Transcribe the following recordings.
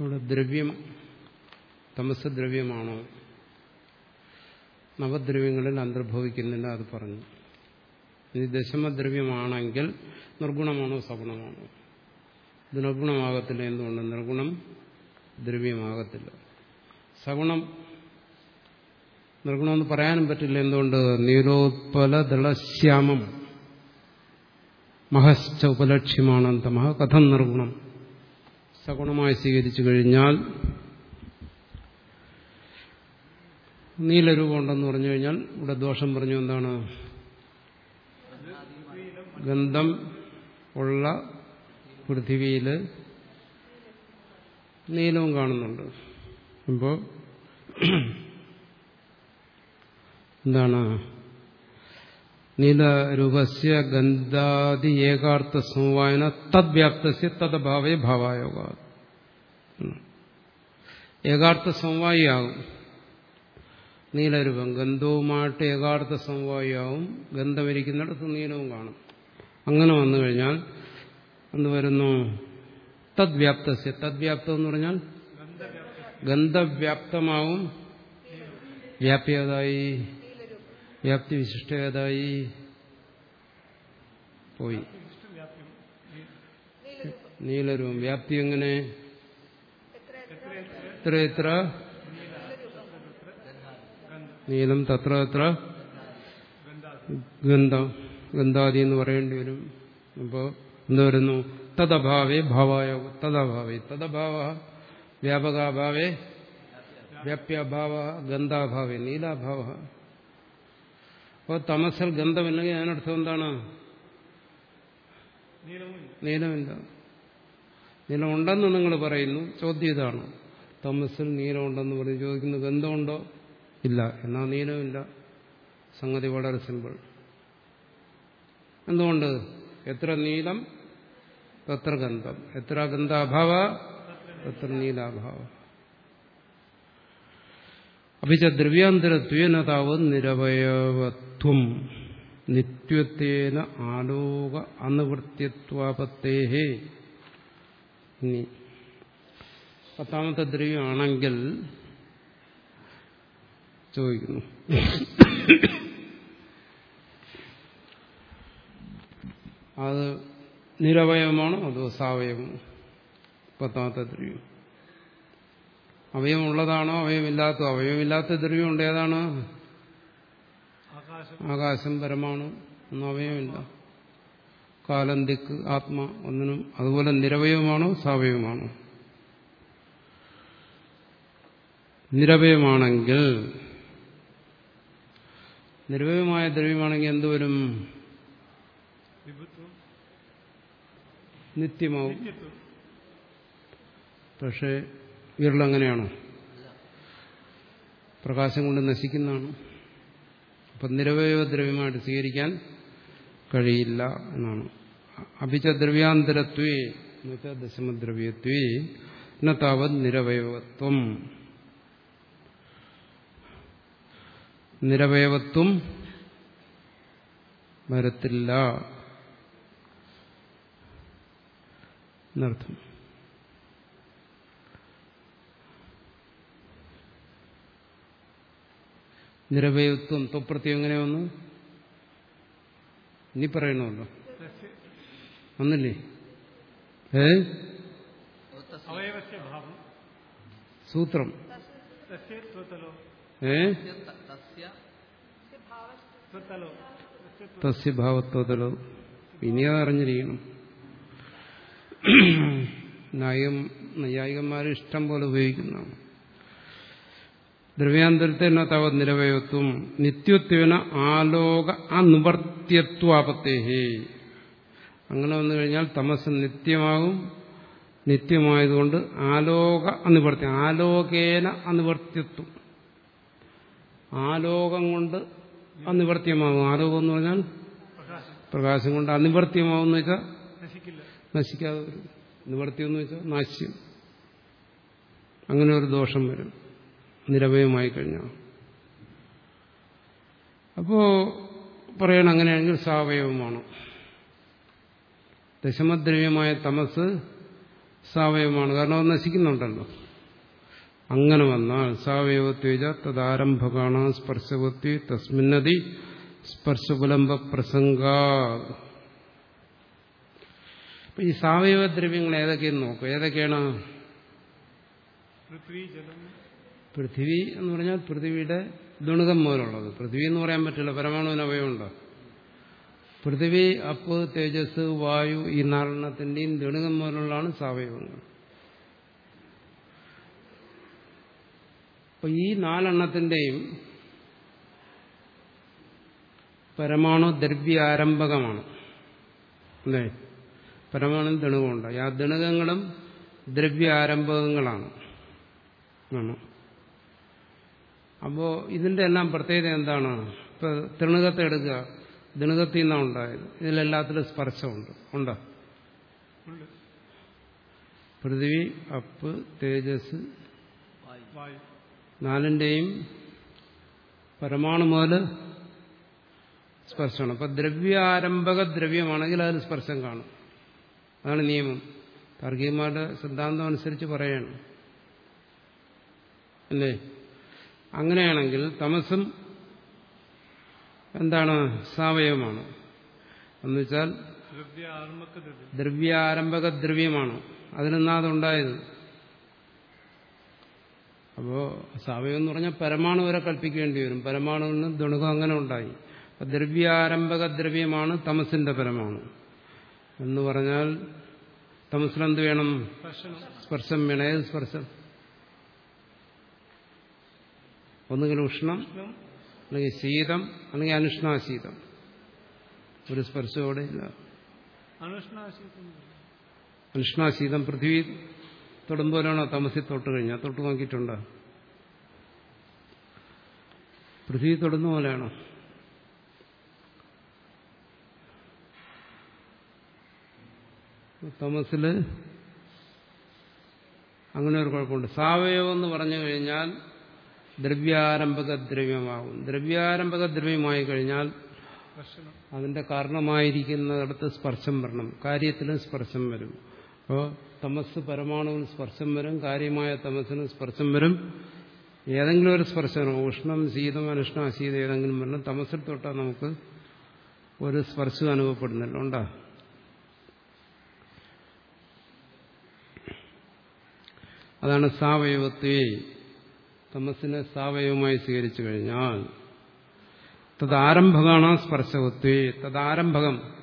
ഇവിടെ ദ്രവ്യം തമസ് ദ്രവ്യമാണോ നവദ്രവ്യങ്ങളിൽ അന്തർഭവിക്കുന്നില്ല അത് പറഞ്ഞു. ഇനി ദശമദ്രവ്യമാണെങ്കിൽ നിർഗുണമാണോ സഗുണമാണോ? ഇത് നിർഗുണമാകത്തില്ല എന്തുകൊണ്ട്? നിർഗുണം ദ്രവ്യമാകത്തില്ല. സഗുണം നിർഗുണമെന്ന് പറയാനും പറ്റില്ല എന്തുകൊണ്ട്? നീലോത്പല ദളശ്യാമം മഹശ്ച ഉപലക്ഷ്യമാനന്തമ കഥം നിർഗുണം. സഗുണമായി സ്വീകരിച്ചു കഴിഞ്ഞാൽ നീലരൂപം ഉണ്ടെന്ന് പറഞ്ഞു കഴിഞ്ഞാൽ ഇവിടെ ദോഷം പറഞ്ഞു എന്താണ്? ഗന്ധം ഉള്ള പൃഥിവിയിൽ നീലവും കാണുന്നുണ്ട്. അപ്പോൾ എന്താണ്? നീലരൂപസ്യ ഗന്ധാദി ഏകാർത്ഥ സമവായന തദ്വ്യാപ്തസ്യ തദ്ഭാവേ ഭാവായോഗ. ഏകാർത്ഥ സമവായിയാകും നീലരൂപം ഗന്ധവുമായിട്ട് ഏകാർത്ഥ സമവായിയാവും. ഗന്ധമിരിക്കുന്നിടത്ത് നീലവും കാണും. അങ്ങനെ വന്നു കഴിഞ്ഞാൽ എന്ത് വരുന്നു? തദ്വ്യാപ്തസ്യ. തദ്വ്യാപ്തം എന്ന് പറഞ്ഞാൽ ഗന്ധവ്യാപ്തമാവും. വ്യാപ്യതായി വ്യാപ്തി വിശിഷ്ട പോയി. നീലരൂപം. വ്യാപ്തി എങ്ങനെ? എത്ര എത്ര? നീലം തത്ര എത്ര? ഗന്ധം. ഗന്ധാദി എന്ന് പറയേണ്ടി വരും. അപ്പോൾ എന്ത് വരുന്നു? തദഭാവേ ഭാവായോ തദഭാവേ തദഭാവ വ്യാപകാഭാവേ വ്യാപ്യാഭാവ ഗന്ധാഭാവേ നീലാഭാവ. അപ്പോൾ തമസിൽ ഗന്ധമില്ലെങ്കിൽ അതിനർത്ഥം എന്താണ്? നീലമില്ല നീലമുണ്ടെന്ന് നിങ്ങൾ പറയുന്നു ചോദ്യം ഇതാണ്. തമസിൽ നീലമുണ്ടെന്ന് പറഞ്ഞ് ചോദിക്കുന്നു ഗന്ധമുണ്ടോ? ഇല്ല. എന്നാ നീലമില്ല. സംഗതി വളരെ സിമ്പിൾ. എന്തുകൊണ്ട്? എത്ര നീലം തത്ര ഗന്ധം. എത്ര ഗന്ധാഭാവ തത്ര നീലാഭാവ. അഭിച്ച ദ്രവ്യാന്തരത്വനതാവ് നിരവയവത്വം നിത്യത്വേന ആലോക അനുവൃത്തിത്വാപത്തേഹേ ഇനി പത്താമത്തെ ദ്രവ്യമാണെങ്കിൽ ചോദിക്കുന്നു അത് നിരവയവമാണോ അതോ സാവയവമോ പത്താമത്തെ ദ്രവ്യം അവയവമുള്ളതാണോ അവയവമില്ലാത്തോ അവയവമില്ലാത്ത ദ്രവ്യമുണ്ട് ഏതാണ്? ആകാശം. പരമാണു. ഒന്നും അവയവമില്ല കാലം ദിക്ക് ആത്മ ഒന്നിനും അതുപോലെ നിരവയവമാണോ സാവയവമാണോ നിരവയമാണെങ്കിൽ നിരവയമായ ദ്രവ്യമാണെങ്കിൽ എന്തുവരും നിത്യമാവും. പക്ഷേ ഇരുളങ്ങനെയാണോ പ്രകാശം കൊണ്ട് നശിക്കുന്നതാണ്. അപ്പം നിരവയവ ദ്രവ്യമായിട്ട് സ്വീകരിക്കാൻ കഴിയില്ല എന്നാണ്. അഭിച്ച ദ്രവ്യാന്തരത്വേ എന്നുവെച്ചാൽ ദശമദ്രവ്യത്വേ താവത് നിരവയവത്വം. നിരവയവത്വം വരത്തില്ല. എന്നർത്ഥം. നിരവയത്വം തൊപ്രത്യം എങ്ങനെ വന്നു? ഇനി പറയണമല്ലോ വന്നില്ലേ? ഏ? സൂത്രം. ഏ തസ്യ ത്വത്തലോ. തസ്യ ഭാവത്വതലോ ഇനി അറിഞ്ഞിരിക്കണം. നയം നൈയായികന്മാർ ഇഷ്ടം പോലെ ഉപയോഗിക്കുന്നതാണ്. ദ്രവ്യാന്തരത്തെ തവ നിരവയത്വം നിത്യത്വന ആലോക അനുവർത്തിയത്വാപത്തേഹേ. അങ്ങനെ വന്നു കഴിഞ്ഞാൽ തമസ് നിത്യമാകും. നിത്യമായതുകൊണ്ട് ആലോക അനുവർത്തി ആലോകേന അനുവർത്തിയത്വം ആലോകം കൊണ്ട് അനിവർത്തിയമാകും. ആലോകം എന്ന് പറഞ്ഞാൽ പ്രകാശം കൊണ്ട് അനിവർത്തിയമാകും എന്ന് വെച്ചാൽ നശിക്കാതെ വരും. നിവർത്തിയെന്ന് വെച്ചാൽ നാശ്യം അങ്ങനെ ഒരു ദോഷം വരും. നിരവയമായി കഴിഞ്ഞാൽ അപ്പോ പറയണം അങ്ങനെയാണെങ്കിൽ സാവയവമാണ്. ദശമദ്രവ്യമായ തമസ് സാവയവമാണ്. കാരണം അത് നശിക്കുന്നുണ്ടല്ലോ. അങ്ങനെ വന്നാൽ സാവയവത്വേജ തദാരംഭകാണ സ്പർശവത്വ തസ്മിന്നതി സ്പർശകുലംബ പ്രസംഗ. ഈ സാവയവദ്രവ്യങ്ങൾ ഏതൊക്കെയെന്ന് നോക്കുക ഏതൊക്കെയാണ്? പൃഥ്വി എന്ന് പറഞ്ഞാൽ പൃഥ്വിയുടെ ദുണിതം മൂലമുള്ളത് പൃഥ്വി എന്ന് പറയാൻ പറ്റില്ല പരമാണുവിന് അവയമുണ്ടോ പൃഥ്വി അപ്പ് തേജസ് വായു ഈ നാരണത്തിന്റെയും ദുണിതം മൂലമുള്ളതാണ് സാവയവങ്ങൾ. അപ്പൊ ഈ നാലെണ്ണത്തിന്റെയും പരമാണു ദ്രവ്യാരംഭകമാണ്. അല്ലേ? പരമാണു ദണുകമുണ്ട് ആ ദണുകങ്ങളും ദ്രവ്യാരംഭകങ്ങളാണ്. ആണ്. അപ്പോ ഇതിന്റെ എല്ലാം പ്രത്യേകത എന്താണ്? ഇപ്പൊ തൃണുകത്തെ എടുക്കുക. ദിണുകത്തിൽ നിന്നാണ് ഉണ്ടായത്. ഇതിലെല്ലാത്തിലും സ്പർശമുണ്ട്. ഉണ്ടോ? പൃഥ്വി അപ്പ് തേജസ് നാലിന്റെയും പരമാണു മുതൽ സ്പർശമാണ്. അപ്പൊ ദ്രവ്യാരംഭക ദ്രവ്യമാണെങ്കിൽ അതിൽ സ്പർശം കാണും. അതാണ് നിയമം. താർക്കികന്മാരുടെ സിദ്ധാന്തം അനുസരിച്ച് പറയാണ്. അല്ലേ? അങ്ങനെയാണെങ്കിൽ തമസും എന്താണ്? സാവയവമാണ്. എന്നുവെച്ചാൽ ദ്രവ്യാരംഭക ദ്രവ്യമാണ് അതിൽ നിന്നാ അതുണ്ടായത് അപ്പോ സാവയം എന്ന് പറഞ്ഞാൽ പരമാണു വരെ കൽപ്പിക്കേണ്ടി വരും. പരമാണുവിൽ നിന്ന് ദുണുകം അങ്ങനെ ഉണ്ടായി. അപ്പൊ ദ്രവ്യാരംഭക ദ്രവ്യമാണ് തമസിന്റെ പരമാണു. എന്ന് പറഞ്ഞാൽ തമസിലെന്ത് വേണം? സ്പർശം വേണം. ഏത് സ്പർശം? ഒന്നുകിൽ ഉഷ്ണം അല്ലെങ്കിൽ ശീതം അല്ലെങ്കിൽ അനുഷ്ണാശീതം. ഒരു സ്പർശം അവിടെ ഇല്ല. അനുഷ്ണാശീതം പൃഥ്വി തൊടുമ്പോലാണോ തമസിൽ തൊട്ട് കഴിഞ്ഞാൽ തൊട്ട് നോക്കിയിട്ടുണ്ടോ? പൃഥ്വി തൊടുന്ന പോലെയാണോ? തോമസിൽ അങ്ങനെ ഒരു കുഴപ്പമുണ്ട്. സാവയവം എന്ന് പറഞ്ഞു കഴിഞ്ഞാൽ ദ്രവ്യാരംഭക ദ്രവ്യമാകും ദ്രവ്യാരംഭക ദ്രവ്യമായി കഴിഞ്ഞാൽ അതിന്റെ കാരണമായിരിക്കുന്നിടത്ത് സ്പർശം വരണം. കാര്യത്തിലും സ്പർശം വരും. അപ്പോൾ തമസ് പരമാണുവിന് സ്പർശം വരും കാര്യമായ തമസിന് സ്പർശം വരും. ഏതെങ്കിലും ഒരു സ്പർശം ഉഷ്ണം ശീതം അനുഷ്ണം അശീതം ഏതെങ്കിലും വരണം തമസിൽ തൊട്ടാൽ നമുക്ക് ഒരു സ്പർശം അനുഭവപ്പെടുന്നില്ല ഉണ്ടോ? അതാണ് സാവയവത്വേ തമസിനെ സാവയവമായി സ്വീകരിച്ചു കഴിഞ്ഞാൽ തദാരംഭകാണ് സ്പർശവത്വേ തദാരംഭകം.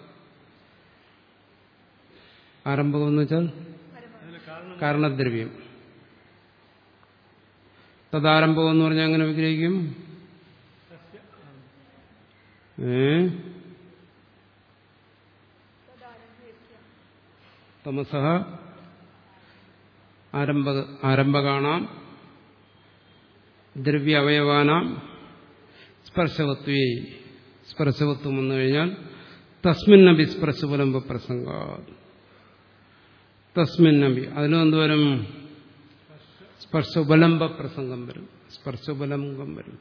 ആരംഭകം എന്ന് വെച്ചാൽ കാരണദ്രവ്യം. തദാരംഭകം എന്ന് പറഞ്ഞാൽ അങ്ങനെ വിഗ്രഹിക്കും? ഏ? തമസ ആരംഭ ആരംഭകാണാം ദ്രവ്യ സ്പർശവത്വേ സ്പർശവത്വം വന്നു കഴിഞ്ഞാൽ തസ്മിന്നബി സ്പർശപുലമ്പ പ്രസംഗ തസ്മിന്നബി അതിലും എന്തുവരും സ്പർശോപലംബ പ്രസംഗം വരും. സ്പർശോപലംബം വരും.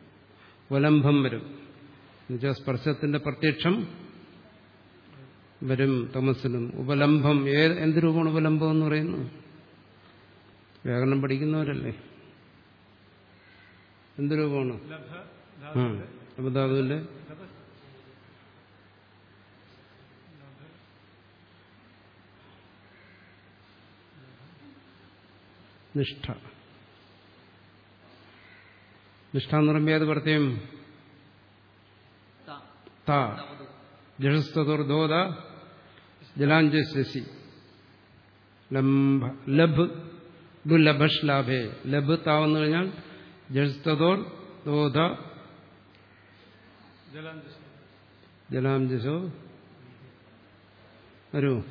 വലംഭം വരും. എന്നുവെച്ചാൽ സ്പർശത്തിന്റെ പ്രത്യക്ഷം വരും തമസിനും ഉപലംബം ഏത് എന്ത് രൂപമാണ് ഉപലംബം എന്ന് പറയുന്നു വ്യാകരണം പഠിക്കുന്നവരല്ലേ? എന്ത് രൂപമാണ്? ലഭ ആ ധാതുവിന്റെ നിഷ്ഠ. നിഷ്ഠ എന്ന് പറയുമ്പോൾ ഏത് പ്രത്യം ത. ജഷസ്തോർധോത ജലാഞ്ജശി ലംഭ ലഭ്. ദുലഭഷ് ലാഭേ ലഭ് താവെന്ന് കഴിഞ്ഞാൽ ജഷസ്തോർ ദോധ ജലാംജസോ വരൂ.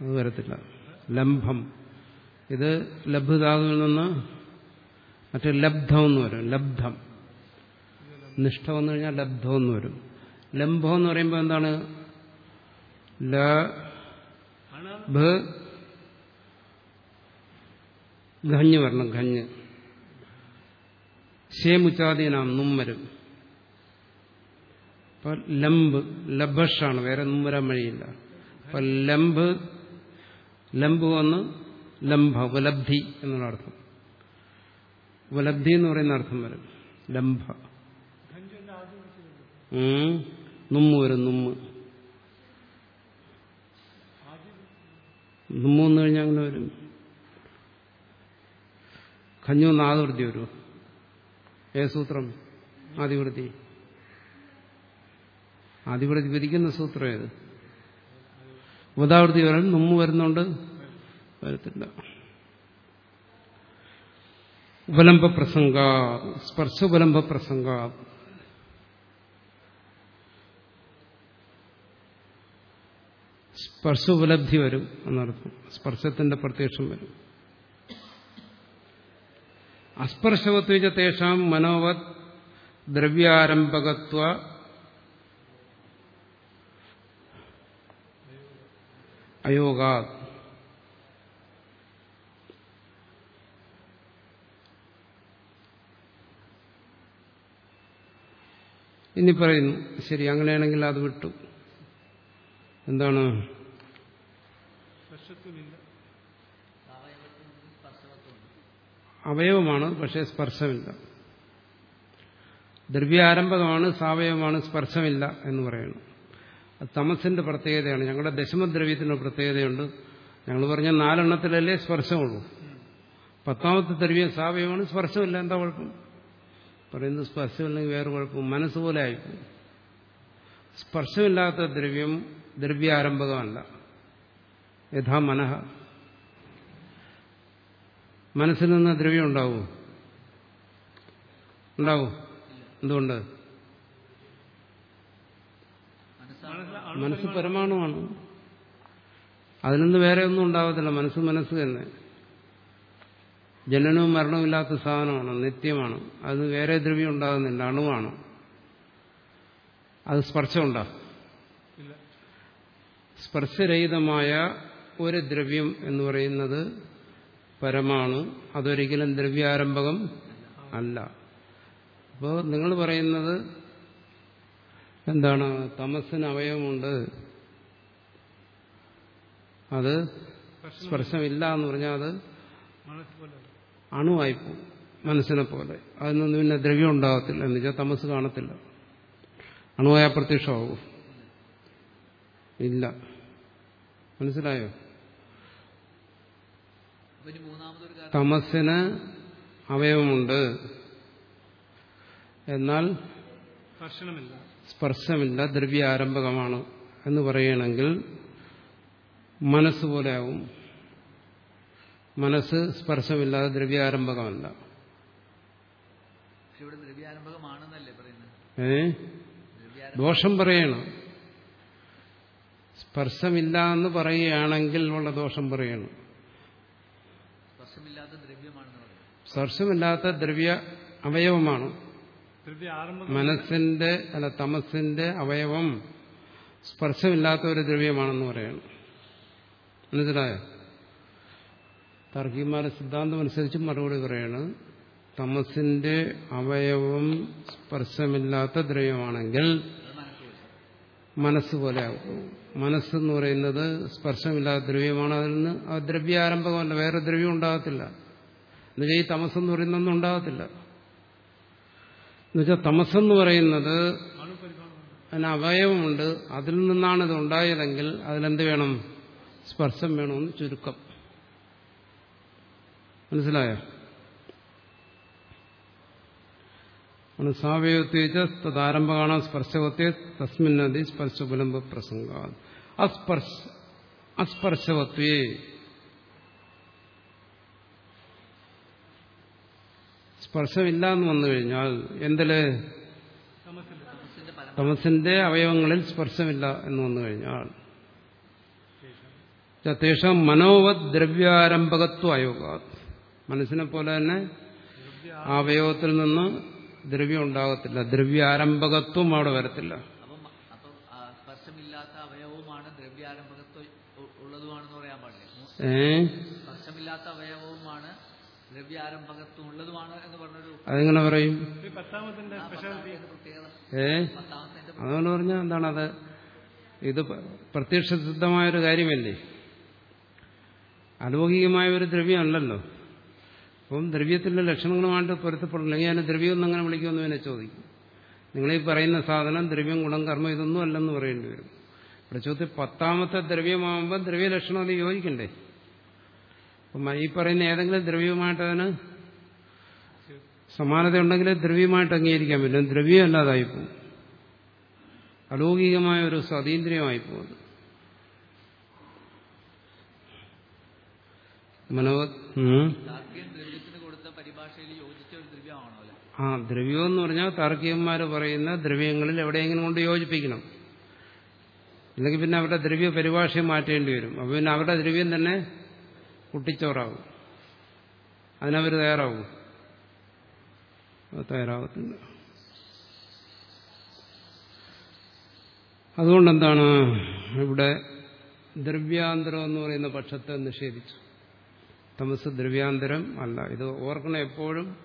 അത് വരത്തില്ല. ലംഭം. ഇത് ലഭ്ധാതുവിൽ നിന്ന് മറ്റേ ലബ്ധം എന്ന് വരും. ലബ്ധം. നിഷ്ഠ എന്ന് കഴിഞ്ഞാൽ ലബ്ധം എന്ന് വരും. ലംഭം എന്ന് പറയുമ്പോൾ എന്താണ്? ല ഖഞ്ഞ് വരണം ഖഞ്ഞ് ശേമുച്ചാദീനാം നുമ്മരും അപ്പൊ ലംബ് ലബഷാണ് വേറെ നുമ്മരാൻ വഴിയില്ല. അപ്പൊ ലംബ് ലംബ് വന്ന് ലംബ ഉപലബ്ധി എന്നുള്ള അർത്ഥം. ഉപലബ്ധി എന്ന് പറയുന്ന അർത്ഥം വരും. ഉം. നുമ്മ് വരും നുമ്മ നുമ്മ് വന്നു കഴിഞ്ഞാൽ അങ്ങനെ വരും. ഖഞ്ഞു നാദവൃത്തി വരും. ഏ സൂത്രം? ആദിവൃത്തി ആദിവൃത്തി വിരിക്കുന്ന സൂത്രം ഏത്? ഉപതാവൃത്തി വരാൻ നമ്മ വരുന്നുണ്ട് വരത്തില്ല. ഉപലംബ പ്രസംഗ സ്പർശോപലംബ പ്രസംഗ. സ്പർശോപലബ്ധി വരും എന്നർത്ഥം. സ്പർശത്തിന്റെ പ്രത്യക്ഷം വരും. അസ്പർശവത്വ തേഷാം മനോവത് ദ്രവ്യാരംഭകത്വ. അയോഗാ ഇനി പറയുന്നു ശരി അങ്ങനെയാണെങ്കിൽ അത് വിട്ടു. എന്താണ്? അവയവമാണ് പക്ഷേ സ്പർശമില്ല. ദ്രവ്യാരംഭകമാണ് സാവയവമാണ് സ്പർശമില്ല എന്ന് പറയുന്നു. തമസിന്റെ പ്രത്യേകതയാണ്. ഞങ്ങളുടെ ദശമദ്രവ്യത്തിന് പ്രത്യേകതയുണ്ട്. ഞങ്ങൾ പറഞ്ഞ നാലെണ്ണത്തിലല്ലേ സ്പർശമുള്ളൂ. പത്താമത്തെ ദ്രവ്യം സാവയവമാണ് സ്പർശമില്ല. എന്താ കുഴപ്പം? പറയുന്നത് സ്പർശമില്ലെങ്കിൽ വേറെ കുഴപ്പം. മനസ്സ് പോലെ ആയിപ്പോയി. സ്പർശമില്ലാത്ത ദ്രവ്യം ദ്രവ്യാരംഭകമല്ല. യഥാ മനഃ. മനസ്സിൽ നിന്ന് ദ്രവ്യം ഉണ്ടാവും? ഉണ്ടാവും? എന്തുകൊണ്ട്? മനസ്സ് പരമാണുമാണ് അതിൽ നിന്ന് വേറെ ഒന്നും ഉണ്ടാവത്തില്ല. മനസ്സ് മനസ്സ് തന്നെ. ജനനവും മരണവും ഇല്ലാത്ത സാധനമാണ്. നിത്യമാണ്. അത് വേറെ ദ്രവ്യം ഉണ്ടാകുന്നില്ല. അണുവാണ്. അത് സ്പർശമുണ്ടോ? സ്പർശരഹിതമായ ഒരു ദ്രവ്യം എന്ന് പറയുന്നത് പരമാണു. അതൊരിക്കലും ദ്രവ്യാരംഭകം അല്ല. അപ്പോൾ നിങ്ങൾ പറയുന്നത് എന്താണ്? തമസിന് അവയവമുണ്ട്. അത് സ്പർശമില്ല എന്ന് പറഞ്ഞാൽ അത് അണുവായിപ്പോവും മനസ്സിനെ പോലെ. അതിൽ നിന്ന് പിന്നെ ദ്രവ്യം ഉണ്ടാകത്തില്ല. എന്ന് വെച്ചാൽ തമസ് കാണത്തില്ല. അണുവായ പ്രത്യക്ഷമാവും. ഇല്ല. മനസ്സിലായോ അപ്പൊ ഇനി മൂന്നാമതൊരു കാരണം തമസിന് അവയവമുണ്ട്. എന്നാൽ സ്പർശമില്ല സ്പർശമില്ല ദ്രവ്യാരംഭകമാണ് എന്ന് പറയുകയാണെങ്കിൽ മനസ്സ് ആവും മനസ്സ് സ്പർശമില്ലാതെ ദ്രവ്യാരംഭകമല്ല. ഏ? ദോഷം പറയണം സ്പർശമില്ല എന്ന് പറയുകയാണെങ്കിൽ ഉള്ള ദോഷം പറയണം സ്പർശമില്ലാത്ത ദ്രവ്യമാണെന്ന് പറയുന്നത് സ്പർശമില്ലാത്ത ദ്രവ്യ അവയവമാണ്. മനസ്സിന്റെ അല്ല തമസിന്റെ അവയവം സ്പർശമില്ലാത്ത ഒരു ദ്രവ്യമാണെന്ന് പറയണം. മനസ്സിലായോ? തർക്കിമാരുടെ സിദ്ധാന്തം അനുസരിച്ച് മറുപടി പറയാണ് തമസിന്റെ അവയവം സ്പർശമില്ലാത്ത ദ്രവ്യമാണെങ്കിൽ മനസ്സ് പോലെ മനസ്സെന്ന് പറയുന്നത് സ്പർശമില്ലാത്ത ദ്രവ്യമാണ്. അതിൽ നിന്ന് ആ ദ്രവ്യാരംഭമല്ല വേറെ ദ്രവ്യം ഉണ്ടാകത്തില്ല. എന്നുവെച്ചാൽ ഈ തമസെന്ന് പറയുന്നൊന്നും ഉണ്ടാകത്തില്ല. എന്നുവെച്ചാൽ തമസെന്ന് പറയുന്നത് അതിന് അവയവമുണ്ട്. അതിൽ നിന്നാണ് ഇത് ഉണ്ടായതെങ്കിൽ അതിലെന്ത് വേണം? സ്പർശം വേണമെന്ന് ചുരുക്കം. മനസ്സിലായോ? സാവയവത്വേച്ച തദാരംഭകാണ സ്പർശവത്തെ തസ്മിന്നതി സ്പർശോപലംബ പ്രസംഗ അസ്പർശ അസ്പർശവത്വേ സ്പർശമില്ല എന്ന് വന്നു കഴിഞ്ഞാൽ എന്തിൽ? തമസിന്റെ അവയവങ്ങളിൽ സ്പർശമില്ല എന്ന് വന്നു കഴിഞ്ഞാൽ തേഷാം മനോവത് ദ്രവ്യാരംഭകത്വ അയോഗ മനസ്സിനെ പോലെ തന്നെ അവയവത്തിൽ നിന്ന് ദ്രവ്യം ഉണ്ടാകത്തില്ല. ദ്രവ്യാരംഭകത്വം അവിടെ വരത്തില്ല. ഏ? അതെങ്ങനെ പറയും? ഏ? അതുകൊണ്ട് പറഞ്ഞാൽ എന്താണത് ഇത് പ്രത്യക്ഷ സിദ്ധമായ പ്രത്യക്ഷസിദ്ധമായൊരു കാര്യമല്ലേ? അലൗകികമായ ഒരു ദ്രവ്യമല്ലല്ലോ. അപ്പം ദ്രവ്യത്തിന്റെ ലക്ഷണങ്ങളുമായിട്ട് പൊരുത്തപ്പെടില്ലെങ്കിൽ അതിന് ദ്രവ്യം ഒന്നും അങ്ങനെ വിളിക്കുമെന്ന് എന്നെ ചോദിക്കും. നിങ്ങളീ പറയുന്ന സാധനം ദ്രവ്യം ഗുണം കർമ്മം ഇതൊന്നും അല്ലെന്ന് പറയേണ്ടി വരും. ഇവിടെ ചോദ്യം പത്താമത്തെ ദ്രവ്യമാകുമ്പോൾ ദ്രവ്യലക്ഷണം അത് യോജിക്കണ്ടേ? അപ്പം ഈ പറയുന്ന ഏതെങ്കിലും ദ്രവ്യവുമായിട്ട് അതിന് സമാനത ഉണ്ടെങ്കിൽ ദ്രവ്യമായിട്ട് അംഗീകരിക്കാൻ പറ്റും. ദ്രവ്യം അല്ലാതായി പോകും. അലൗകികമായ ഒരു സ്വാതീന്ദ്രിയമായി പോകും മനോ ആ ദ്രവ്യം എന്ന് പറഞ്ഞാൽ താർക്കികന്മാർ പറയുന്ന ദ്രവ്യങ്ങളിൽ എവിടെയെങ്കിലും കൊണ്ട് യോജിപ്പിക്കണം. അല്ലെങ്കിൽ പിന്നെ അവരുടെ ദ്രവ്യ പരിഭാഷയെ മാറ്റേണ്ടി വരും. അപ്പോൾ പിന്നെ അവരുടെ ദ്രവ്യം തന്നെ കുട്ടിച്ചോറാവും. അതിനവർ തയ്യാറാവും. തയ്യാറാവത്തില്ല. അതുകൊണ്ടെന്താണ് ഇവിടെ ദ്രവ്യാന്തരം എന്ന് പറയുന്ന പക്ഷത്തെ നിഷേധിച്ചു തമസ് ദ്രവ്യാന്തരം അല്ല. ഇത് ഓർക്കണം എപ്പോഴും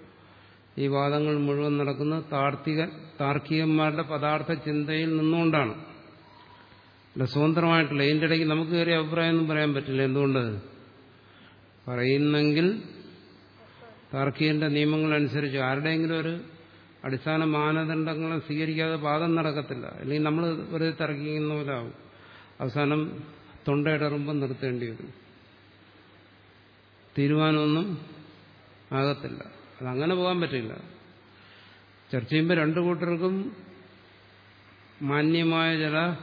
ഈ വാദങ്ങൾ മുഴുവൻ നടക്കുന്ന താർത്തിക താർക്കികന്മാരുടെ പദാർത്ഥ ചിന്തയിൽ നിന്നുകൊണ്ടാണ്. അല്ല സ്വതന്ത്രമായിട്ടില്ല ഇതിന്റെ ഇടയ്ക്ക് നമുക്ക് കയറിയ അഭിപ്രായമൊന്നും പറയാൻ പറ്റില്ല. എന്തുകൊണ്ട്? പറയുന്നെങ്കിൽ താർക്കിയന്റെ നിയമങ്ങൾ അനുസരിച്ച് ആരുടെയെങ്കിലും ഒരു അടിസ്ഥാന മാനദണ്ഡങ്ങളെ സ്വീകരിക്കാതെ വാദം നടക്കത്തില്ല. അല്ലെങ്കിൽ നമ്മൾ വെറുതെ തർക്കിക്കുന്ന പോലെ ആവും. അവസാനം തൊണ്ടയിടറുമ്പം നിർത്തേണ്ടി വരും. തീരുമാനമൊന്നും ആകത്തില്ല. അതങ്ങനെ പോകാൻ പറ്റില്ല. ചർച്ച ചെയ്യുമ്പോൾ രണ്ടു കൂട്ടർക്കും മാന്യമായ ചില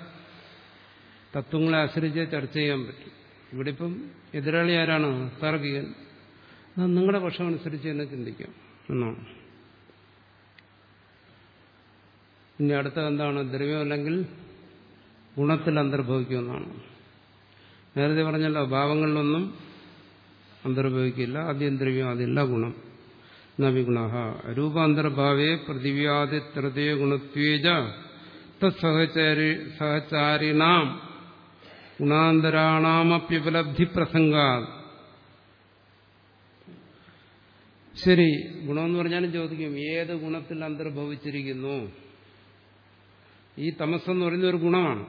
തത്വങ്ങളെ ആശ്രയിച്ച് ചർച്ച ചെയ്യാൻ പറ്റും. ഇവിടെ ഇപ്പം എതിരാളി ആരാണ്? താർക്കികൻ നിങ്ങളുടെ പക്ഷം അനുസരിച്ച് തന്നെ ചിന്തിക്കാം. എന്നാണ് ഇനി അടുത്തത് എന്താണ്? ദ്രവ്യം അല്ലെങ്കിൽ ഗുണത്തിൽ അന്തർഭവിക്കുമെന്നാണ്. നേരത്തെ പറഞ്ഞല്ലോ ഭാവങ്ങളിലൊന്നും അന്തർഭവിക്കില്ല. ആദ്യം ദ്രവ്യം അതില്ല ഗുണം. നവിഗുണ രൂപാന്തർഭാവേ തൃതീയ ഗുണത്വേജ തത്സഹചാരി സഹചാരിണാം. ഗുണാന്തരാണാമപ്യുപലബ്ധി പ്രസംഗ ശരി ഗുണമെന്ന് പറഞ്ഞാലും ചോദിക്കും ഏത് ഗുണത്തിൽ അന്തർഭവിച്ചിരിക്കുന്നു? ഈ തമസ്സെന്ന് പറയുന്ന ഒരു ഗുണമാണ്.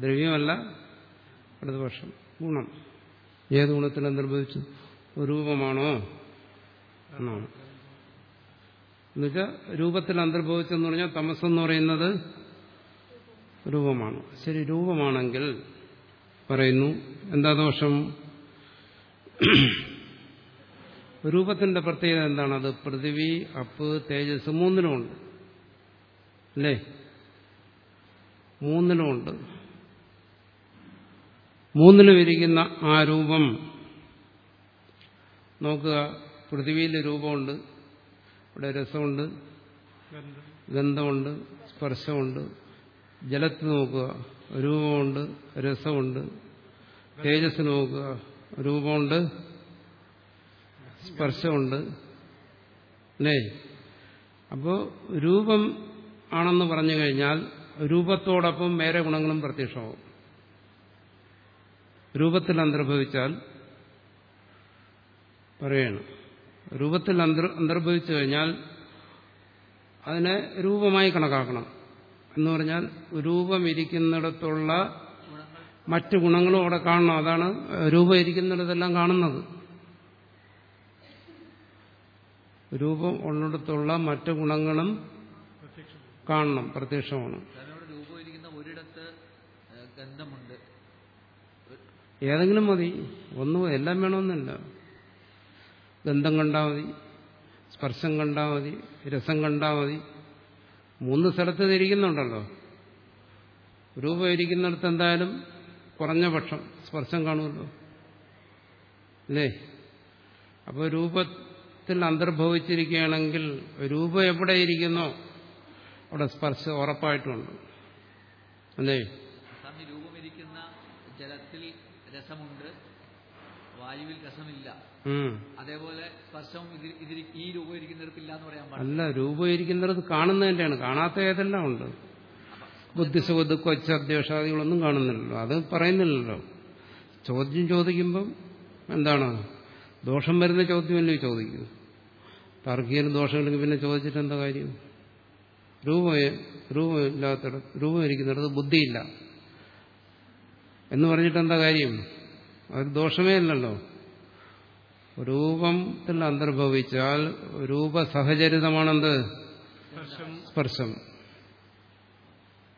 ദ്രവ്യമല്ല വർഷം ഗുണം. ഏത് ഗുണത്തിൽ അന്തർഭവിച്ചു? രൂപമാണോ? എന്നാണ്. എന്നുവെച്ചാൽ രൂപത്തിൽ അന്തർഭവിച്ചെന്ന് പറഞ്ഞാൽ തമസ്സെന്ന് പറയുന്നത് രൂപമാണ്. ശരി രൂപമാണെങ്കിൽ പറയുന്നു എന്താ ദോഷം? രൂപത്തിന്റെ പ്രത്യേകത എന്താണ്? അത് പൃഥിവി അപ്പ് തേജസ് മൂന്നിനുമുണ്ട് അല്ലേ? മൂന്നിനുമുണ്ട് മൂന്നിനും ഇരിക്കുന്ന ആ രൂപം. നോക്കുക പൃഥിവിയിൽ രൂപമുണ്ട്. ഇവിടെ രസമുണ്ട്. ഗന്ധം. ഗന്ധമുണ്ട്. സ്പർശമുണ്ട്. ജലത്തിൽ നോക്കുക രൂപമുണ്ട് രസമുണ്ട്. തേജസ് നോക്കുക രൂപമുണ്ട് സ്പർശമുണ്ട്. അല്ലേ? അപ്പോൾ രൂപം ആണെന്ന് പറഞ്ഞു കഴിഞ്ഞാൽ രൂപത്തോടൊപ്പം വേറെ ഗുണങ്ങളും പ്രത്യക്ഷമാവും. രൂപത്തിൽ അന്തർഭവിച്ചാൽ പറയണം. രൂപത്തിൽ അന്തർ അന്തർഭവിച്ചു കഴിഞ്ഞാൽ അതിനെ രൂപമായി കണക്കാക്കണം. എന്ന് പറഞ്ഞാൽ രൂപമിരിക്കുന്നിടത്തുള്ള മറ്റു ഗുണങ്ങളും അവിടെ കാണണം. അതാണ് രൂപം ഇരിക്കുന്നിടത്തെല്ലാം കാണുന്നത്. രൂപം ഉള്ളിടത്തുള്ള മറ്റു ഗുണങ്ങളും കാണണം പ്രത്യക്ഷമാണ്. ഏതെങ്കിലും മതി. ഒന്നും എല്ലാം വേണമെന്നില്ല. ഗന്ധം കണ്ടാൽ മതി സ്പർശം കണ്ടാൽ മതി രസം കണ്ടാൽ മതി. മൂന്ന് സ്ഥലത്ത് തിരിക്കുന്നുണ്ടല്ലോ. രൂപം ഇരിക്കുന്നിടത്ത് എന്തായാലും കുറഞ്ഞ പക്ഷം സ്പർശം കാണുമല്ലോ. അല്ലേ? അപ്പോൾ രൂപത്തിൽ അന്തർഭവിച്ചിരിക്കുകയാണെങ്കിൽ രൂപം എവിടെ ഇരിക്കുന്നോ അവിടെ സ്പർശം ഉറപ്പായിട്ടുണ്ട് അല്ലേ? രൂപമിരിക്കുന്ന ജലത്തിൽ രസമുണ്ട്. വായുവിൽ രസമില്ല. അതേപോലെ സ്പർശം ഈ രൂപം ഇരിക്കുന്നിടത്ത് എന്ന് പറയാൻ പാടില്ല. അല്ല രൂപം ഇരിക്കുന്നിടത്ത് കാണുന്നതിന്റെയാണ്. കാണാത്ത ഏതെല്ലാം ഉണ്ട്? ബുദ്ധിസുഖ ദുഃഖ അധ്യക്ഷാദികളൊന്നും കാണുന്നില്ലല്ലോ. അത് പറയുന്നില്ലല്ലോ. ചോദ്യം ചോദിക്കുമ്പം എന്താണ്? ദോഷം വരുന്ന ചോദ്യമല്ലേ ചോദിക്കൂ. താർക്കികന് ദോഷമില്ലെങ്കിൽ പിന്നെ ചോദിച്ചിട്ട് എന്താ കാര്യം? രൂപം രൂപമില്ലാത്തിടത്ത് രൂപം ഇരിക്കുന്നിടത്ത് ബുദ്ധിയില്ല. എന്ന് പറഞ്ഞിട്ട് എന്താ കാര്യം? അത് ദോഷമേ അല്ലല്ലോ രൂപത്തിൽ അന്തർഭവിച്ചാൽ രൂപസഹചരിതമാണെന്ത്? സ്പർശം.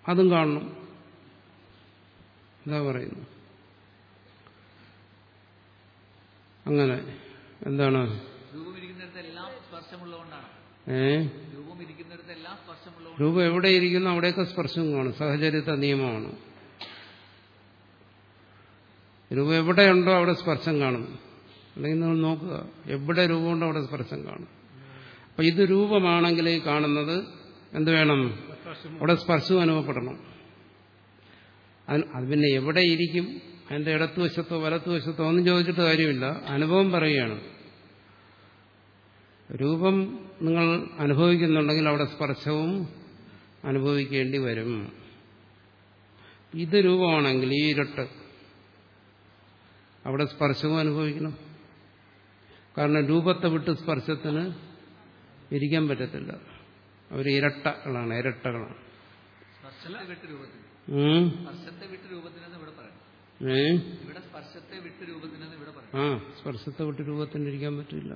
അതും കാണണം. എന്താ പറയുന്നു. അങ്ങനെ എന്താണ്? ഏ? രൂപം എവിടെ ഇരിക്കുന്നു അവിടെയൊക്കെ സ്പർശം കാണും. സഹചരിത നിയമമാണ്. രൂപം എവിടെയുണ്ടോ അവിടെ സ്പർശം കാണും. അല്ലെങ്കിൽ നിങ്ങൾ നോക്കുക എവിടെ രൂപമുണ്ടോ അവിടെ സ്പർശം കാണും. അപ്പൊ ഇത് രൂപമാണെങ്കിൽ കാണുന്നത് എന്ത് വേണം? അവിടെ സ്പർശവും അനുഭവപ്പെടണം. അത് പിന്നെ എവിടെ ഇരിക്കും? അതിന്റെ ഇടത്തുവശത്തോ വലത്തുവശത്തോ ഒന്നും ചോദിച്ചിട്ട് കാര്യമില്ല. അനുഭവം പറയുകയാണ്. രൂപം നിങ്ങൾ അനുഭവിക്കുന്നുണ്ടെങ്കിൽ അവിടെ സ്പർശവും അനുഭവിക്കേണ്ടി വരും. ഇത് രൂപമാണെങ്കിൽ ഈ ഇരട്ട് അവിടെ സ്പർശവും അനുഭവിക്കണം. കാരണം രൂപത്തെ വിട്ട് സ്പർശത്തിന് ഇരിക്കാൻ പറ്റത്തില്ല. അവർ ഇരട്ടകളാണ് ഇരട്ടകളാണ്. ആ സ്പർശത്തെ വിട്ട് രൂപത്തിന് ഇരിക്കാൻ പറ്റില്ല.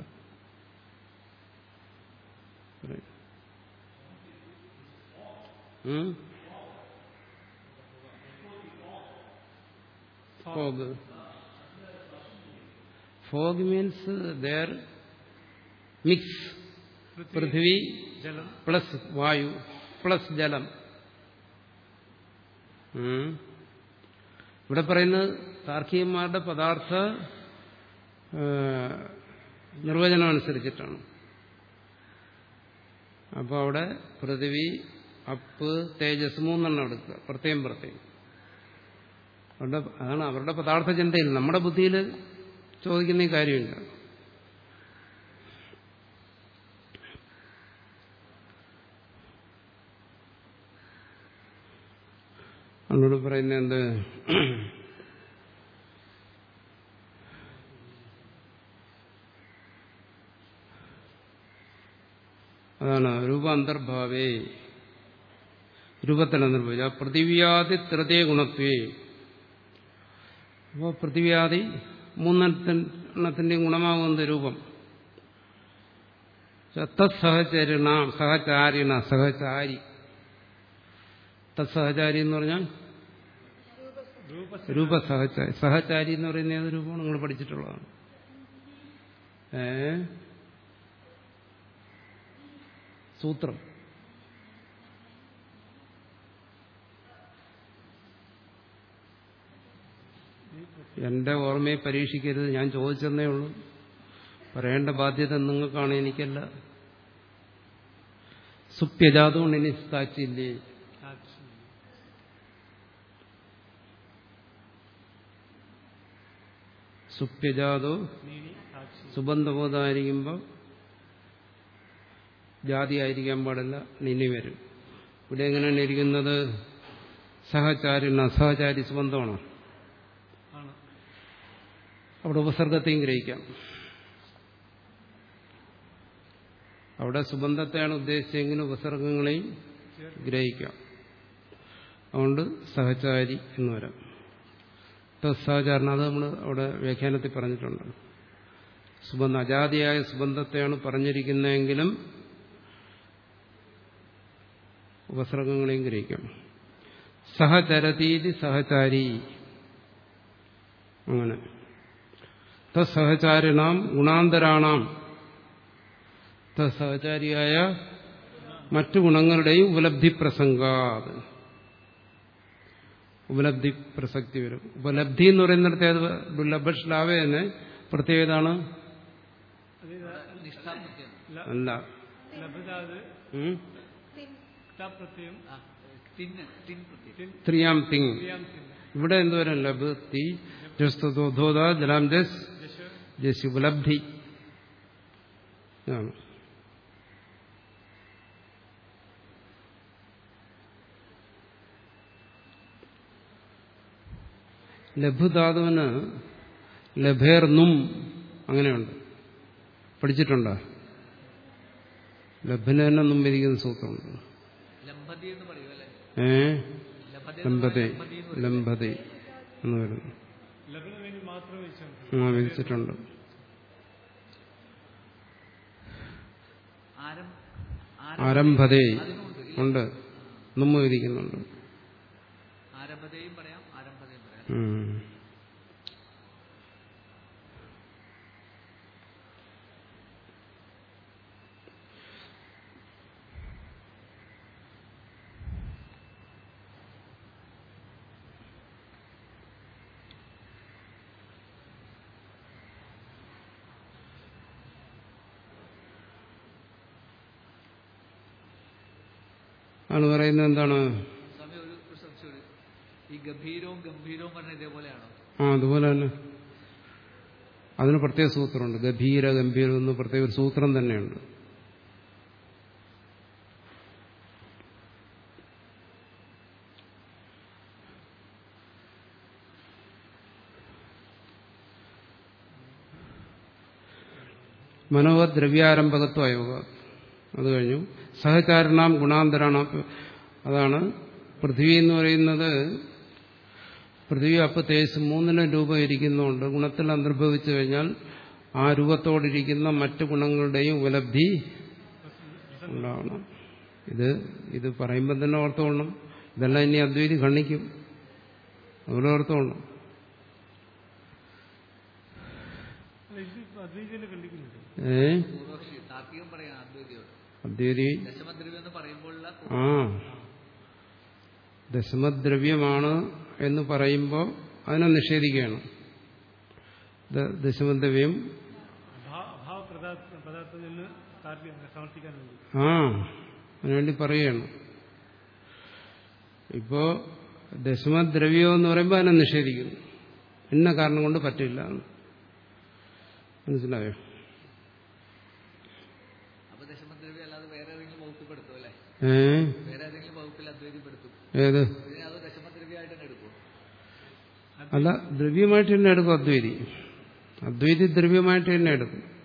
പറയ്. ഉം? മീൻസ് ദേർ മിക്സ് പൃഥ്വി ജലം പ്ലസ് വായു പ്ലസ് ജലം ഇവിടെ പറയുന്നത് താർക്കികന്മാരുടെ പദാർത്ഥ നിർവചനം അനുസരിച്ചിട്ടാണ് അപ്പോൾ അവിടെ പൃഥ്വി അപ്പ് തേജസ് മൂന്നെണ്ണം എടുക്കുക. പ്രത്യേകം പ്രത്യേകം. അവരുടെ അതാണ് അവരുടെ പദാർത്ഥ ചിന്തയിൽ. നമ്മുടെ ബുദ്ധിയിൽ ചോദിക്കുന്ന ഈ കാര്യമില്ല. അവനോട് പറയുന്ന എന്ത്? അതാണ് രൂപാന്തർഭാവേ. രൂപത്തിൽ അന്തർഭവിച്ച പൃഥിവ്യാദി തൃതീയ ഗുണത്വേ. അപ്പോൾ പൃഥിവ്യാദി മൂന്നെണ്ണത്തിന്റെയും ഗുണമാകുന്ന രൂപം. തത്സഹചരണ സഹചാരിണ സഹചാരി. തത്സഹചാരി എന്ന് പറഞ്ഞാൽ രൂപ രൂപസഹചാരി. സഹചാരി എന്ന് പറയുന്ന ഏത് രൂപമാണ്? നിങ്ങൾ പഠിച്ചിട്ടുള്ളതാണ്. സൂത്രം. എന്റെ ഓർമ്മയെ പരീക്ഷിക്കരുത് ഞാൻ ചോദിച്ചെന്നേ ഉള്ളൂ. പറയേണ്ട ബാധ്യത നിങ്ങൾക്കാണ് എനിക്കല്ല. സുപ്യജാതോണ്ട് ഇനി സാക്ഷിയില്ലേ സാക്ഷി സുപ്യജാതോ സുബന്ധബോധമായിരിക്കുമ്പോൾ ജാതി ആയിരിക്കാൻ പാടില്ല നിന്നി വരും. ഇവിടെ എങ്ങനെയാണ് ഇരിക്കുന്നത്? സഹചാരി അസഹചാരി സുബന്ധമാണോ? അവിടെ ഉപസർഗത്തെയും ഗ്രഹിക്കാം. അവിടെ സുബന്ധത്തെയാണ് ഉദ്ദേശിച്ചെങ്കിലും ഉപസർഗങ്ങളെയും ഗ്രഹിക്കാം. അതുകൊണ്ട് സഹചാരി എന്ന് വരാം. സഹചാരണം അത് നമ്മൾ അവിടെ വ്യാഖ്യാനത്തിൽ പറഞ്ഞിട്ടുണ്ട്. സുബന്ധ അജാതിയായ സുബന്ധത്തെയാണ് പറഞ്ഞിരിക്കുന്നതെങ്കിലും ഉപസർഗങ്ങളെയും ഗ്രഹിക്കാം. സഹചരതീതി സഹചാരി. അങ്ങനെ. തത്സഹചാരിണാം ഗുണാന്തരാണാം. സഹചാരിയായ മറ്റു ഗുണങ്ങളുടെയും ഉപലബ്ധി പ്രസംഗാത് ഉപലബ്ധി പ്രസക്തി വരും. ഉപലബ്ധി എന്ന് പറയുന്നിടത്ത് അത് ദുർലഭശ്ലാവേ തന്നെ പ്രത്യേകതാണ് അല്ല. ത്രിയാം തിങ്. ഇവിടെ എന്തുവരും? ലഭ് തി ജസ്തോധോധ ജലാം ജസ് ദശ ജസ് ഉപലബ്ധി. ആണ് ലഘുധാതുവിന് ലഭേർന്നും അങ്ങനെയുണ്ട്. പഠിച്ചിട്ടുണ്ടോ? ലഭന് തന്നെ നുമ്പിരിക്കുന്ന സൂത്രമുണ്ട്. ഏ? ലംബതി. ലംബതെ. എന്ന് വരുന്നു ആ വിധിച്ചിട്ടുണ്ട് ആരം ആരംഭതേ ഉണ്ട്. നമ്മ വിധിക്കുന്നുണ്ട് ആരംഭതയും പറയാം ആരംഭതയും പറയാം ഉം. ആണ് പറയുന്നത് എന്താണ് സ്വാമി ഒരു ഒരു സംശയം കൂടി. ഈ ഗംഭീരവും ഗംഭീരവും പറഞ്ഞ എന്താണ്? ആ അതുപോലെ തന്നെ. അതിന് പ്രത്യേക സൂത്രമുണ്ട്. ഗഭീര ഗംഭീരം എന്ന് പ്രത്യേക ഒരു സൂത്രം തന്നെയുണ്ട്. മനോദ്രവ്യാരംഭകത്വ അയോഗ അത് കഴിഞ്ഞു. സഹചാരണാം ഗുണാന്തരാണ് അതാണ് പൃഥ്വി എന്ന് പറയുന്നത്. പൃഥ്വി അപ്പ് തേജസ് മൂന്നിലും രൂപം ഇരിക്കുന്നുണ്ട് ഗുണത്തിൽ അന്തർഭവിച്ചു കഴിഞ്ഞാൽ ആ രൂപത്തോടിരിക്കുന്ന മറ്റു ഗുണങ്ങളുടെയും ഉപലബ്ധി ഉണ്ടാവണം. ഇത് ഇത് പറയുമ്പോൾ തന്നെ ഓർത്തോണം ഇതെല്ലാം ഇനി അദ്വൈതി ഖണ്ഡിക്കും. അതുപോലെ ഓർത്തോണം ഏഹ് ഏ? അദ്വൈതി ആ. ദശമദ്രവ്യമാണ് എന്ന് പറയുമ്പോൾ അതിനെ നിഷേധിക്കുകയാണ്. ദശമദ്രവ്യം. ആ അതിനുവേണ്ടി പറയുകയാണ്. ഇപ്പോ ദശമദ്രവ്യം എന്ന് പറയുമ്പോൾ അതിനെ നിഷേധിക്കുന്നു. എന്ന കാരണം കൊണ്ട് പറ്റില്ല എന്ന്. മനസ്സിലായോ? ഏ? ഏത്? അല്ല ദ്രവ്യമായിട്ട് തന്നെ എടുക്കും അദ്വൈതി. അദ്വൈതി ദ്രവ്യമായിട്ട് തന്നെ എടുക്കും.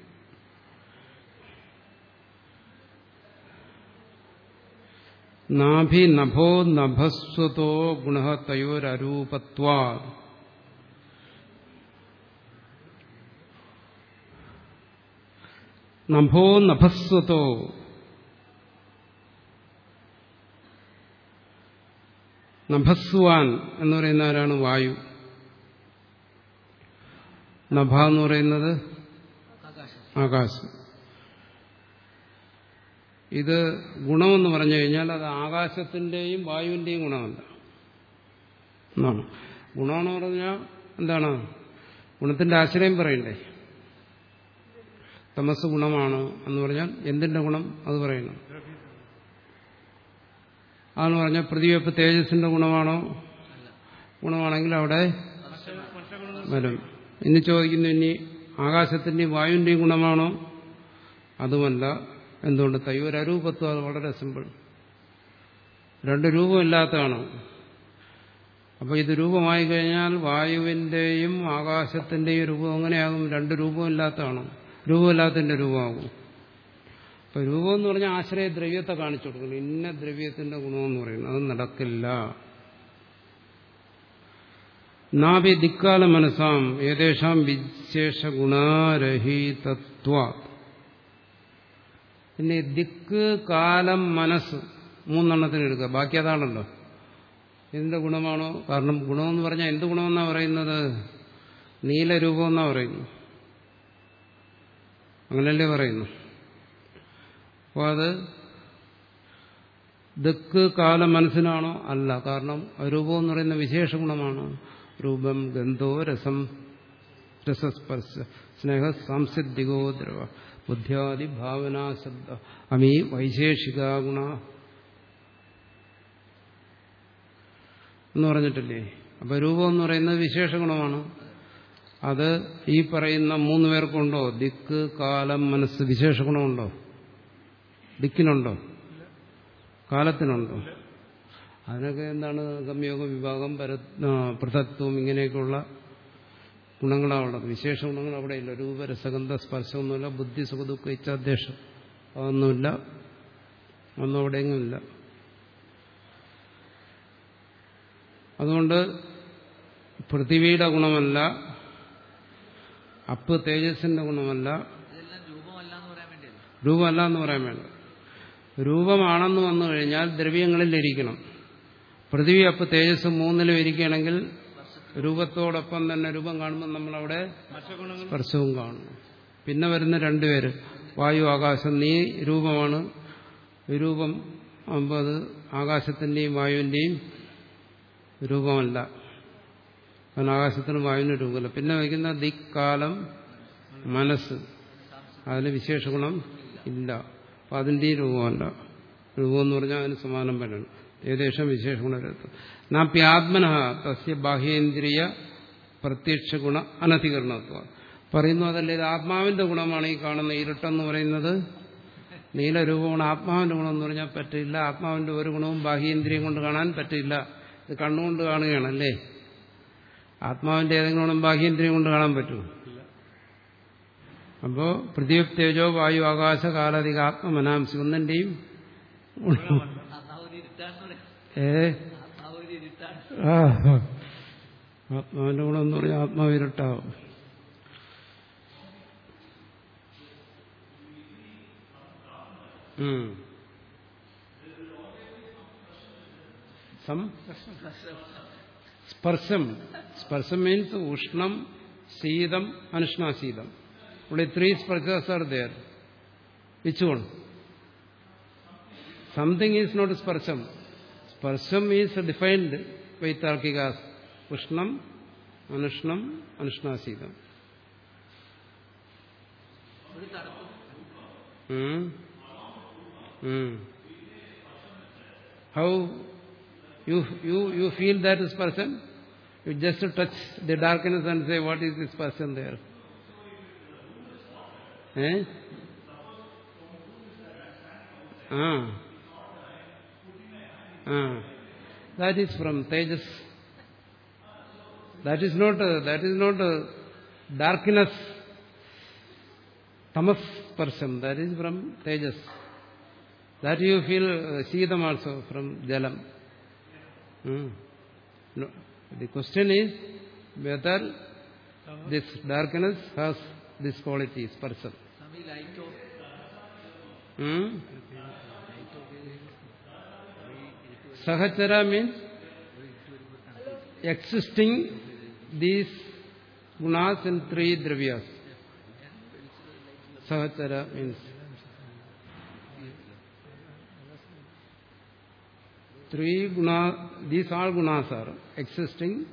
നാഭി നഭോ നഭസ്വതോ ഗുണ തയോരൂപത്വ നഭോ നഭസ്വതോ നഭസ്വാൻ എന്ന് പറയുന്ന ആരാണ് വായു. നഭ എന്ന് പറയുന്നത് ആകാശം. ഇത് ഗുണമെന്ന് പറഞ്ഞു കഴിഞ്ഞാൽ അത് ആകാശത്തിന്റെയും വായുവിന്റെയും ഗുണമല്ല. എന്നാണ്. ഗുണമെന്ന് പറഞ്ഞാൽ എന്താണ്? ഗുണത്തിന്റെ ആശ്രയം പറയണ്ടേ? തമസ് ഗുണമാണ് എന്ന് പറഞ്ഞാൽ എന്തിന്റെ ഗുണം? അത് പറയണം അതെന്ന് പറഞ്ഞാൽ പ്രതിവെപ്പ് തേജസ്സിന്റെ ഗുണമാണോ? ഗുണമാണെങ്കിൽ അവിടെ വരും. ഇനി ചോദിക്കുന്നു ഇനി ആകാശത്തിന്റെയും വായുവിന്റെയും ഗുണമാണോ? അതുമല്ല. എന്തുകൊണ്ട്? തയ്യൂർ അരൂപത്വം അത് വളരെ സിമ്പിൾ രണ്ട് രൂപമില്ലാത്തതാണ്. അപ്പോൾ ഇത് രൂപമായി കഴിഞ്ഞാൽ വായുവിന്റെയും ആകാശത്തിന്റെയും രൂപം എങ്ങനെയാകും? രണ്ട് രൂപമില്ലാത്തതാണ്. രൂപമില്ലാത്തതിന്റെ രൂപമാകും. അപ്പൊ രൂപം എന്ന് പറഞ്ഞാൽ ആശ്രയ ദ്രവ്യത്തെ കാണിച്ചു കൊടുക്കണം ഇന്ന ദ്രവ്യത്തിന്റെ ഗുണമെന്ന് പറയുന്നു. അത് നടക്കില്ല. നാവി ദിക്കാല മനസ്സാം ഏതേഷാം വിശേഷ ഗുണാരഹിതത്വ പിന്നെ ദിക്ക് കാലം മനസ്സ് മൂന്നെണ്ണത്തിന് എടുക്കുക. ബാക്കി അതാണല്ലോ. എന്ത് ഗുണമാണോ? കാരണം ഗുണമെന്ന് പറഞ്ഞാൽ എന്ത് ഗുണമെന്നാ പറയുന്നത്? നീലരൂപമെന്നാ പറയുന്നു. അങ്ങനല്ലേ പറയുന്നു. അപ്പോൾ അത് ദിക്ക് കാല മനസ്സിനാണോ? അല്ല. കാരണം രൂപം എന്ന് പറയുന്ന വിശേഷ ഗുണമാണ്. രൂപം ഗന്ധോ രസം രസസ്പർശ സ്നേഹ സാംസിദ്ധികോ ദ്രവ ബുദ്ധ്യാദി ഭാവനാ ശബ്ദ അമീ വൈശേഷിക ഗുണ എന്ന് പറഞ്ഞിട്ടില്ലേ? അപ്പൊ രൂപം എന്ന് പറയുന്നത് വിശേഷ ഗുണമാണ്. അത് ഈ പറയുന്ന മൂന്ന് പേർക്കുണ്ടോ? ദിക്ക് കാലം മനസ്സ് വിശേഷ ഗുണമുണ്ടോ? ദിക്കിനുണ്ടോ? കാലത്തിനുണ്ടോ? അതിനൊക്കെ എന്താണ് സംയോഗ വിഭാഗം പര പൃഥത്വം ഇങ്ങനെയൊക്കെയുള്ള ഗുണങ്ങളാണ് ഉള്ളത് വിശേഷ ഗുണങ്ങൾ അവിടെ ഇല്ല രൂപരസഗന്ധ സ്പർശമൊന്നുമില്ല ബുദ്ധി സുഖദുഃഖ ഇച്ഛാദ്ദേശം അതൊന്നുമില്ല. ഒന്നും അവിടെയെങ്ങുമില്ല അതുകൊണ്ട് പൃഥിവിയുടെ ഗുണമല്ല അപ്പ് തേജസ്സിന്റെ ഗുണമല്ല ഇതെല്ലാം രൂപമല്ല എന്ന് പറയാൻ വേണ്ടിയല്ല? രൂപമല്ല എന്ന് പറയാൻ വേണ്ട. രൂപമാണെന്ന് വന്നു കഴിഞ്ഞാൽ ദ്രവ്യങ്ങളിൽ ഇരിക്കണം. പൃഥിവി അപ്പ് തേജസ് മൂന്നിലും ഇരിക്കുകയാണെങ്കിൽ രൂപത്തോടൊപ്പം തന്നെ രൂപം കാണുമ്പോൾ നമ്മളവിടെ സ്പർശവും കാണും പിന്നെ വരുന്ന രണ്ടുപേര് വായു ആകാശം നീ രൂപമാണ്. രൂപം അത് ആകാശത്തിന്റെയും വായുവിന്റെയും രൂപമല്ല. കാരണം ആകാശത്തിനും വായുവിന്റെ രൂപമല്ല. പിന്നെ വയ്ക്കുന്ന ദിക്കാലം മനസ്സ്. അതിന് വിശേഷ ഗുണം ഇല്ല. അപ്പം ഈ രൂപമല്ല രൂപം എന്ന് പറഞ്ഞാൽ അതിന് സമാനം വരണം. ഏകദേശം വിശേഷ നാപ്യാത്മന തസ്യ ബാഹ്യേന്ദ്രിയ പ്രത്യക്ഷ ഗുണ അനധികരണത്വം. പറയുന്നു അതല്ലേ ഇത് ആത്മാവിന്റെ ഗുണമാണ് ഈ കാണുന്ന ഇരുട്ടെന്ന് പറയുന്നത്? നീലരൂപമാണ് ആത്മാവിന്റെ ഗുണം എന്ന് പറഞ്ഞാൽ പറ്റില്ല. ആത്മാവിന്റെ ഒരു ഗുണവും ബാഹ്യേന്ദ്രിയം കൊണ്ട് കാണാൻ പറ്റില്ല. ഇത് കണ്ണുകൊണ്ട് കാണുകയാണല്ലേ? ആത്മാവിന്റെ ഏതെങ്കിലും ഗുണം ബാഹ്യേന്ദ്രിയം കൊണ്ട് കാണാൻ പറ്റുമോ? അപ്പോ പൃഥ്വി തേജോ വായു ആകാശ കാലാധിക ആത്മമനാംസി ഒന്നിന്റെയും ഏ? ആത്മാവിന്റെ ഗുണം എന്ന് പറഞ്ഞാൽ ആത്മാവ് ഇരുട്ടാവും സം? സ്പർശം. സ്പർശം മീൻസ് ഉഷ്ണം ശീതം അനുഷ്ണാശീതം. Only three structures are there. Which one? Something is not sparsham. Sparsham is defined by Tarkikas. Ushnam, Anushnam, Anushnasidam. Hmm? Hmm. How you, you, you feel that is person? You just touch the darkness and say, what is this person there? ഏ ആ ആ that is from Tejas that is not that is not darkness തമസ് സ്പർശം that is from തേജസ് that you feel ശീതം also from ജലം the question is whether this darkness has this quality സ്പർശം Sahachara means existing these gunas in three dravyas. Sahachara means three gunas, these all gunas are existing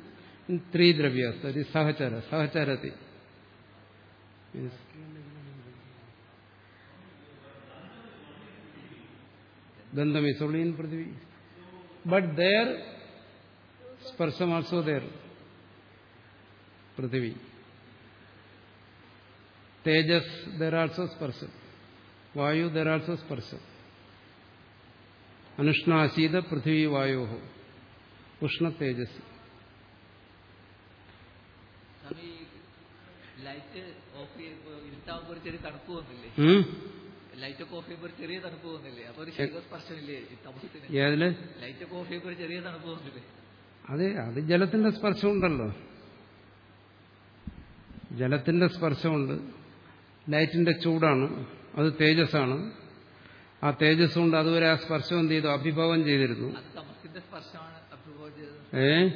in three dravyas. That is sahachara, sahacharati. Means gandham is only in prithvi but there sparsham also there prithvi tejas there also sparsham vayu there also sparsham അനുഷ്ണാശീത Prithvi വായോ ഉഷ്ണ തേജസ് സ്വാമി light off ചെയ്യുമ്പോൾ ഇരുട്ടാകുമ്പോൾ ഒരു ചെറിയ തണുപ്പ് വന്നില്ലേ light coffee ഒരു ചെറിയ തണുപ്പ് വന്നില്ലേ അപ്പൊ ഒരു ശരീരസ്പർശമില്ലേ ഏതിൽ ലൈറ്റ് കോഫി ഒരു ചെറിയ തണുപ്പ് വന്നില്ലേ അതെ അത് ജലത്തിന്റെ സ്പർശമുണ്ടല്ലോ. ജലത്തിന്റെ സ്പർശമുണ്ട്. ലൈറ്റിന്റെ ചൂടാണ്. അത് തേജസ്സാണ്. ആ തേജസ് കൊണ്ട് അതുവരെ ആ സ്പർശം എന്ത് ചെയ്തു? അഭിഭവം ചെയ്തിരുന്നു. ഏ?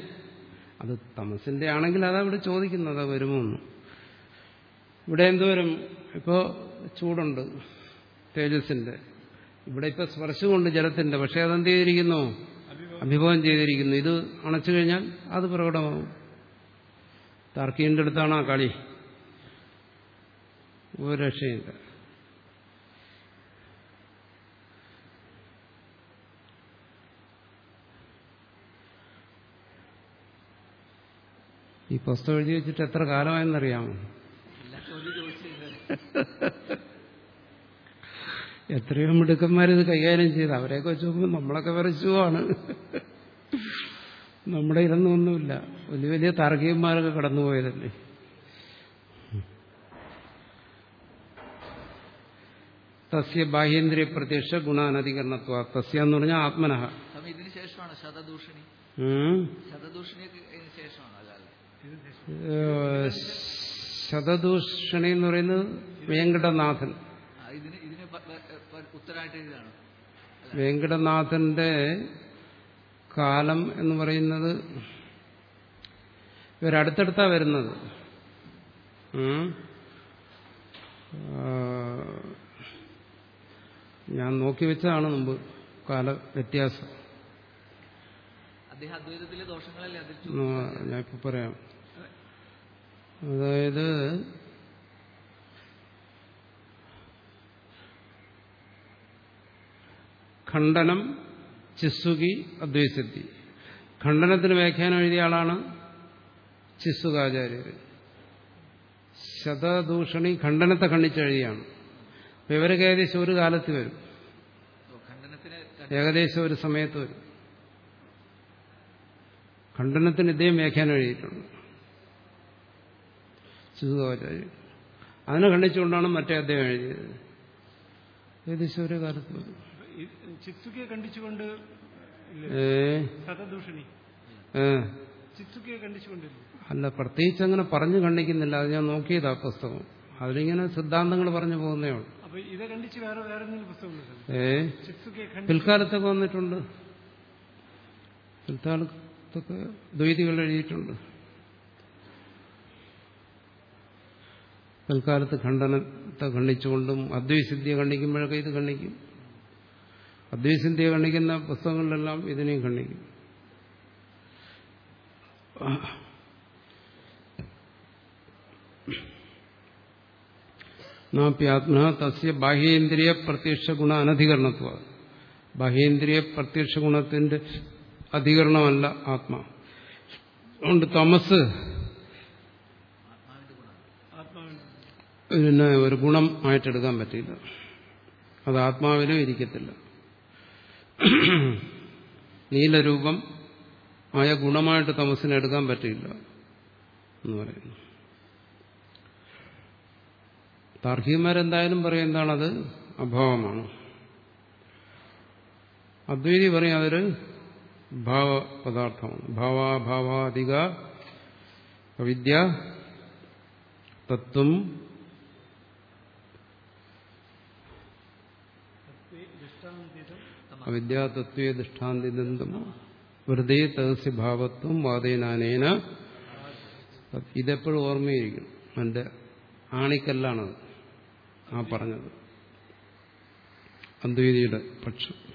അത് തമസിന്റെ ആണെങ്കിൽ അതാ ഇവിടെ ചോദിക്കുന്നത് അതാ വരുമോ ഇവിടെ എന്തുവരും? ഇപ്പോ ചൂടുണ്ട്. തേജസ്സിന്റെ. ഇവിടെ ഇപ്പൊ സ്പർശമുണ്ട് ജലത്തിന്റെ പക്ഷെ അതെന്ത് ചെയ്തിരിക്കുന്നു? അഭിഭവം ചെയ്തിരിക്കുന്നു. ഇത് അണച്ചു കഴിഞ്ഞാൽ അത് പ്രകടമാവും. താർക്കീന്റെ അടുത്താണ് ആ കളി. ഒരു രക്ഷയില്ല ഈ പുസ്തകം എഴുതി വെച്ചിട്ട് എത്ര കാലമായെന്നറിയാമോ? എത്രയോ മിടുക്കന്മാരിത് കൈകാര്യം ചെയ്ത് അവരെയൊക്കെ വെച്ച് നോക്കുമ്പോൾ നമ്മളൊക്കെ വരച്ചുമാണ് നമ്മുടെ ഇതൊന്നും ഒന്നുമില്ല. വലിയ വലിയ താർക്കികന്മാരൊക്കെ കടന്നുപോയതല്ലേ. തസ്യ ബാഹ്യേന്ദ്രിയ പ്രത്യക്ഷ ഗുണാനധികരണത്വ. തസ്യ എന്ന് പറഞ്ഞാൽ ആത്മനഹ. ഇതിന് ശേഷമാണ് ശതദൂഷണി? ശതദൂഷണി എന്ന് പറയുന്നത് വേങ്കടനാഥൻ. പ- വെങ്കടനാഥന്റെ കാലം എന്ന് പറയുന്നത് ഇവരടുത്തടുത്താ വരുന്നത്. ഞാൻ നോക്കി വെച്ചതാണ് മുമ്പ് കാല വ്യത്യാസം. ഞാനിപ്പോ പറയാം. അതായത് ഖണ്ഡനം ചിസ്സുകി അദ്വൈസിദ്ധി ഖണ്ഡനത്തിന് വ്യാഖ്യാനം എഴുതിയ ആളാണ് ചിസ്സുകാചാര്യർ ശതദൂഷണി ഖണ്ഡനത്തെ ഖണ്ഡിച്ചെഴുതിയാണ് അപ്പൊ ഇവരൊക്കെ ഏകദേശം ഒരു കാലത്ത് വരും. ഏകദേശം ഒരു സമയത്ത് വരും. ഖണ്ഡനത്തിന് ഇദ്ദേഹം വ്യാഖ്യാനം എഴുതിയിട്ടുണ്ട്. ചിസുകാചാര്യർ അതിനെ ഖണ്ഡിച്ചുകൊണ്ടാണ് മറ്റേ അദ്ദേഹം എഴുതിയത്. ഏകദേശം ഒരു കാലത്ത് വരും. സതദൂഷണി അല്ല പ്രത്യേകിച്ച് അങ്ങനെ പറഞ്ഞു ഖണ്ഡിക്കുന്നില്ല. അത് ഞാൻ നോക്കിയതാ പുസ്തകം. അതിലിങ്ങനെ സിദ്ധാന്തങ്ങൾ പറഞ്ഞു പോകുന്നേ ഉള്ളൂ. ഏ. പിൽക്കാലത്തൊക്കെ വന്നിട്ടുണ്ട്. പിൽക്കാലത്തൊക്കെ ദ്വൈതികൾ എഴുതിയിട്ടുണ്ട്. പിൽക്കാലത്ത് ഖണ്ഡനത്തെ ഖണ്ഡിച്ചുകൊണ്ടും അദ്വൈസിദ്ധിയെ ഖണ്ഡിക്കുമ്പോഴൊക്കെ ഇത് ഖണ്ഡിക്കും. അദ്വൈസിദ്ധിയെ ഖണ്ഡിക്കുന്ന പുസ്തകങ്ങളിലെല്ലാം ഇതിനെയും ഖണ്ഡിക്കും. തസ്യ ബാഹ്യേന്ദ്രിയ പ്രത്യക്ഷ ഗുണ അനധികരണത്വ. ബാഹ്യേന്ദ്രിയ പ്രത്യക്ഷ ഗുണത്തിന്റെ അധികരണമല്ല ആത്മാ. അതുകൊണ്ട് തമസ് പിന്നെ ഒരു ഗുണം ആയിട്ടെടുക്കാൻ പറ്റില്ല അത് ആത്മാവിലും ഇരിക്കത്തില്ല. നീലരൂപം ആയ ഗുണമായിട്ട് തമസിനെ എടുക്കാൻ പറ്റില്ല എന്ന് പറയുന്നു. താർഹികന്മാരെന്തായാലും പറയും എന്താണത്? അഭാവമാണ്. അദ്വൈതി പറയും അതൊരു ഭാവ പദാർത്ഥമാണ് ഭാവാഭാവാധിക വിദ്യ തത്വം അവിദ്യാതത്വേ ദൃഷ്ടാന്തിദന്തം വെറുതെ തഹസ്യ ഭാവത്വം വാദേനാനേന. ഇതെപ്പോഴും ഓർമ്മയിരിക്കും എന്റെ ആണിക്കല്ലാണത്. ആ പറഞ്ഞത്. അദ്വൈതിയുടെ പക്ഷം.